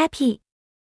happy。